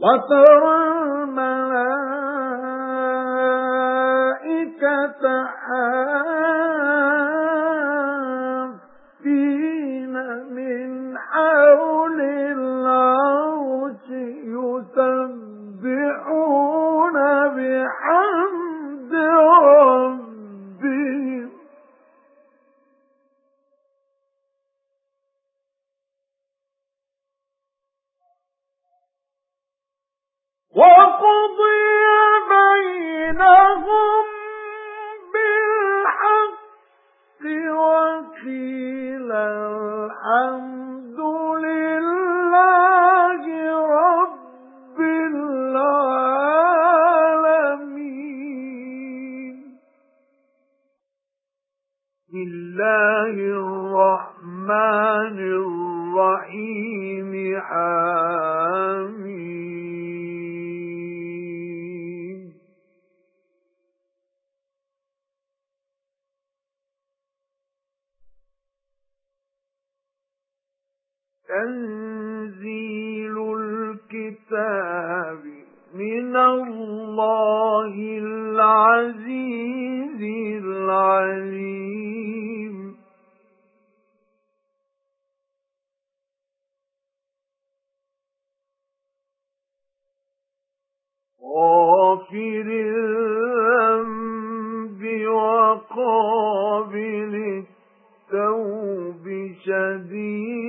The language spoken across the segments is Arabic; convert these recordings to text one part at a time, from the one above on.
وَتَرَى الْمَلَائِكَةَ حَافِّينَ مِنْ حَوْلِ الْعَرْشِ يُسَبِّحُونَ بِحَمْدِ بِالْحَقِّ وَقِيلَ الْحَمْدُ لِلَّهِ رَبِّ الْعَالَمِينَ. بِسْمِ اللَّهِ الرَّحْمَنِ الرَّحِيمِ. حم تَنزِيلُ الْكِتَابِ مِنَ اللَّهِ الْعَزِيزِ الْعَلِيمِ. غَافِرِ الذَّنبِ وَقَابِلِ التَّوْبِ شَدِيدِ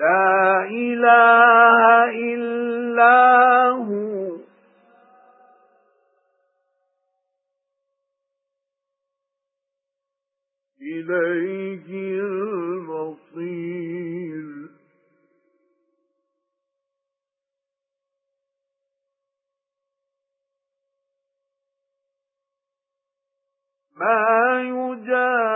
لَا إِلَٰهَ إِلَّا هُوَ. إِلَيْهِ الْمَصِيرُ. مَا يُجَادِلُ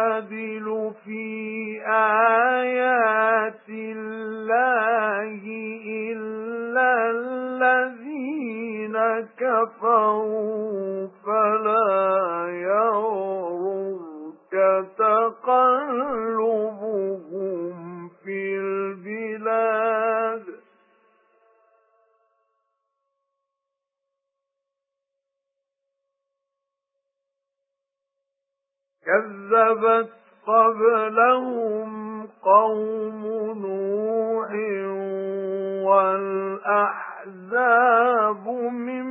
إِلَّا الَّذِينَ كَفَرُوا فَلَا يَغْرُرْكَ تَقَلُّبُهُمْ فِي الْبِلَادِ. كَذَّبَتْ قَبْلَهُمْ قَوْمُ نُوحٍ الأحزاب من